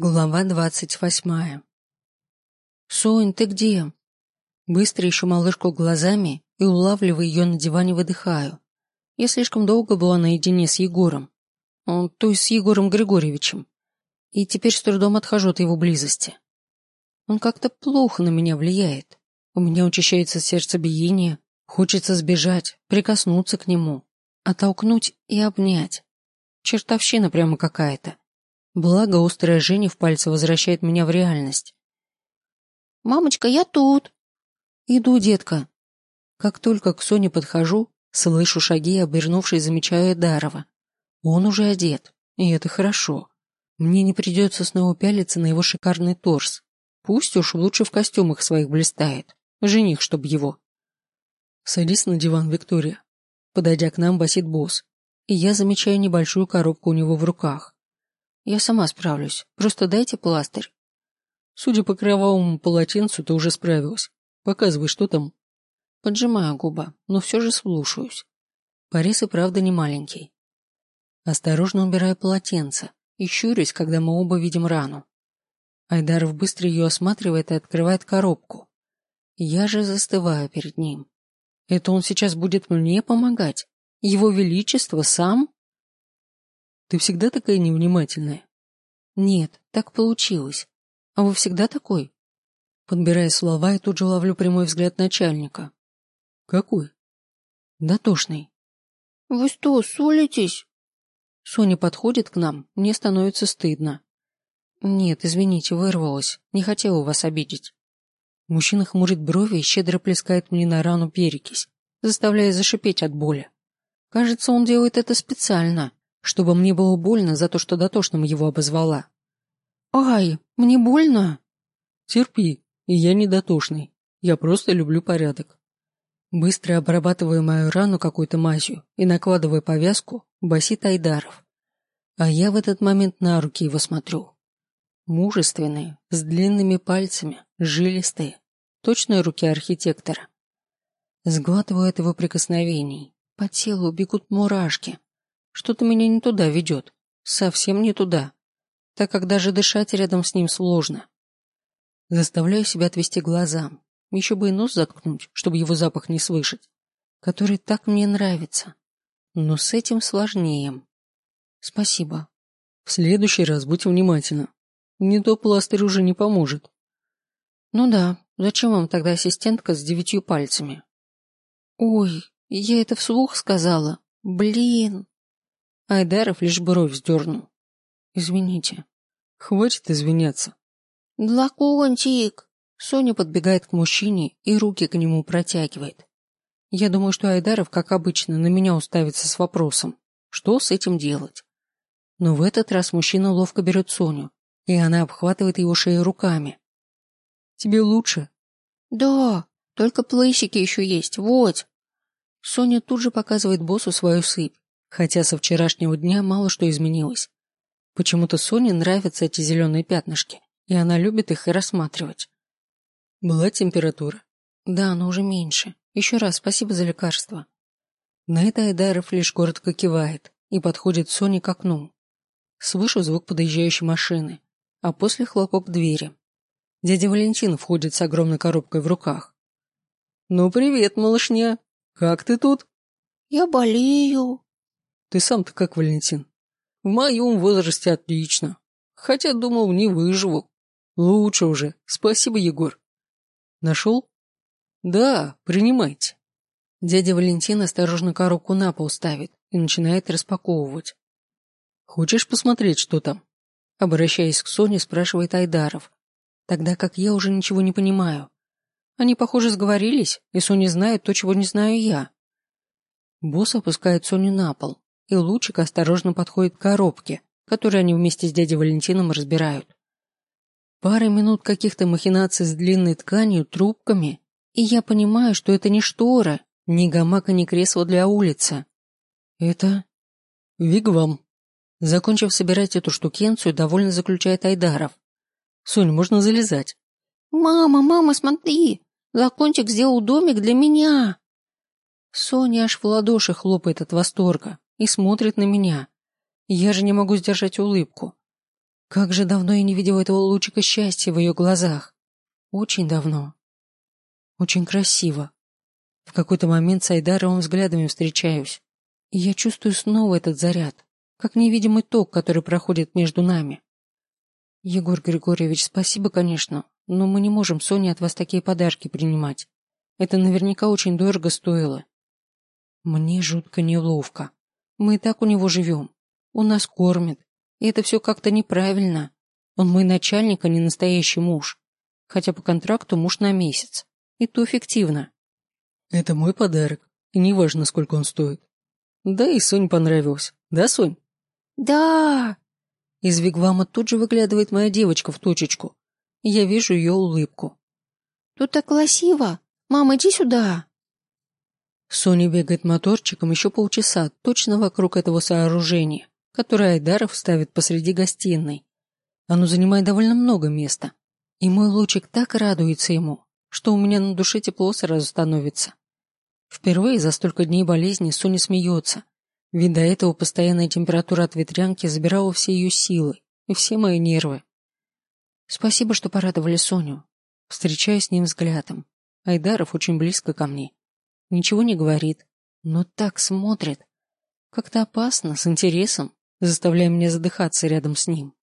Глава двадцать восьмая. «Сонь, ты где?» Быстро ищу малышку глазами и, улавливая ее на диване, выдыхаю. Я слишком долго была наедине с Егором. Он, то есть с Егором Григорьевичем. И теперь с трудом отхожу от его близости. Он как-то плохо на меня влияет. У меня учащается сердцебиение, хочется сбежать, прикоснуться к нему, оттолкнуть и обнять. Чертовщина прямо какая-то. Благо, острая Женя в пальце возвращает меня в реальность. «Мамочка, я тут!» «Иду, детка!» Как только к Соне подхожу, слышу шаги обернувшись, замечаю Эдарова. Он уже одет, и это хорошо. Мне не придется снова пялиться на его шикарный торс. Пусть уж лучше в костюмах своих блистает. Жених, чтоб его. Садись на диван, Виктория. Подойдя к нам, басит босс. И я замечаю небольшую коробку у него в руках. Я сама справлюсь. Просто дайте пластырь. Судя по кровавому полотенцу, ты уже справилась. Показывай, что там. Поджимаю губа, но все же слушаюсь. Порез и правда не маленький. Осторожно убираю полотенце и щурюсь, когда мы оба видим рану. Айдаров быстро ее осматривает и открывает коробку. Я же застываю перед ним. Это он сейчас будет мне помогать? Его Величество сам? Ты всегда такая невнимательная? Нет, так получилось. А вы всегда такой? Подбирая слова, и тут же ловлю прямой взгляд начальника. Какой? Дотошный. Вы что, ссоритесь? Соня подходит к нам, мне становится стыдно. Нет, извините, вырвалась, не хотела вас обидеть. Мужчина хмурит брови и щедро плескает мне на рану перекись, заставляя зашипеть от боли. Кажется, он делает это специально, чтобы мне было больно за то, что дотошным его обозвала. «Ай, мне больно?» «Терпи, я не дотошный. Я просто люблю порядок». Быстро обрабатывая мою рану какой-то мазью и накладывая повязку, басит Айдаров. А я в этот момент на руки его смотрю. Мужественные, с длинными пальцами, жилистые, точные руки архитектора. Сглатываю от его прикосновений. По телу бегут мурашки. Что-то меня не туда ведет. Совсем не туда. Так как даже дышать рядом с ним сложно. Заставляю себя отвести глаза. Еще бы и нос заткнуть, чтобы его запах не слышать. Который так мне нравится. Но с этим сложнее. Спасибо. В следующий раз будь внимательна. Не то пластырь уже не поможет. Ну да, зачем вам тогда ассистентка с девятью пальцами? Ой, я это вслух сказала. Блин. Айдаров лишь бровь вздернул. Извините. Хватит извиняться. Длакончик. Соня подбегает к мужчине и руки к нему протягивает. Я думаю, что Айдаров, как обычно, на меня уставится с вопросом, что с этим делать. Но в этот раз мужчина ловко берет Соню, и она обхватывает его шею руками. «Тебе лучше?» «Да, только плысики еще есть, вот». Соня тут же показывает боссу свою сыпь, хотя со вчерашнего дня мало что изменилось. Почему-то Соне нравятся эти зеленые пятнышки, и она любит их и рассматривать. Была температура? Да, но уже меньше. Еще раз спасибо за лекарство. На это Айдаров лишь коротко кивает и подходит Соне к окну. Слышу звук подъезжающей машины, а после хлопок двери. Дядя Валентин входит с огромной коробкой в руках. «Ну, привет, малышня! Как ты тут?» «Я болею», ты сам-то как, Валентин? В моем возрасте отлично. Хотя, думал, не выживу. Лучше уже. Спасибо, Егор. Нашел? Да, принимайте. Дядя Валентин осторожно коробку на пол ставит и начинает распаковывать. Хочешь посмотреть, что там? Обращаясь к Соне, спрашивает Айдаров. Тогда как я уже ничего не понимаю. Они, похоже, сговорились, и Соня знает то, чего не знаю я. Босс опускает Соню на пол, и Лучик осторожно подходит к коробке, которую они вместе с дядей Валентином разбирают. Пара минут каких-то махинаций с длинной тканью, трубками, и я понимаю, что это не штора, ни гамак и ни кресло для улицы. Это... Вигвам. Закончив собирать эту штукенцию, довольно заключает Айдаров. Сонь, можно залезать. Мама, мама, смотри! Закончик сделал домик для меня. Соня аж в ладоши хлопает от восторга и смотрит на меня. Я же не могу сдержать улыбку. Как же давно я не видела этого лучика счастья в ее глазах. Очень давно. Очень красиво. В какой-то момент с Айдаровым взглядами встречаюсь. И я чувствую снова этот заряд, как невидимый ток, который проходит между нами. Егор Григорьевич, спасибо, конечно, но мы не можем Соне от вас такие подарки принимать. Это наверняка очень дорого стоило. Мне жутко неловко. Мы и так у него живем. Он нас кормит. И это все как-то неправильно. Он мой начальник, а не настоящий муж. Хотя по контракту муж на месяц. И то эффективно. Это мой подарок. И неважно, сколько он стоит. Да и Сонь понравилось. Да, Сонь? Да. Из вигвама тут же выглядывает моя девочка в точечку. Я вижу ее улыбку. Тут так красиво. Мама, иди сюда. Соня бегает моторчиком еще полчаса точно вокруг этого сооружения, которое Айдаров ставит посреди гостиной. Оно занимает довольно много места. И мой лучик так радуется ему, что у меня на душе тепло сразу становится. Впервые за столько дней болезни Соня смеется, ведь до этого постоянная температура от ветрянки забирала все ее силы и все мои нервы. Спасибо, что порадовали Соню. Встречаюсь с ним взглядом. Айдаров очень близко ко мне ничего не говорит, но так смотрит. Как-то опасно, с интересом, заставляя меня задыхаться рядом с ним.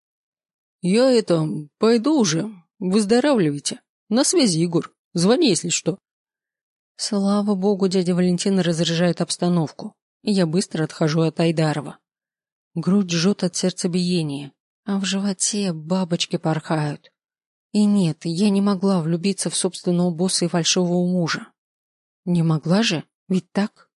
«Я это... пойду уже. Выздоравливайте. На связи, Егор. Звони, если что». Слава богу, дядя Валентин разряжает обстановку, и я быстро отхожу от Айдарова. Грудь жжет от сердцебиения, а в животе бабочки порхают. И нет, я не могла влюбиться в собственного босса и фальшивого мужа. Не могла же, ведь так?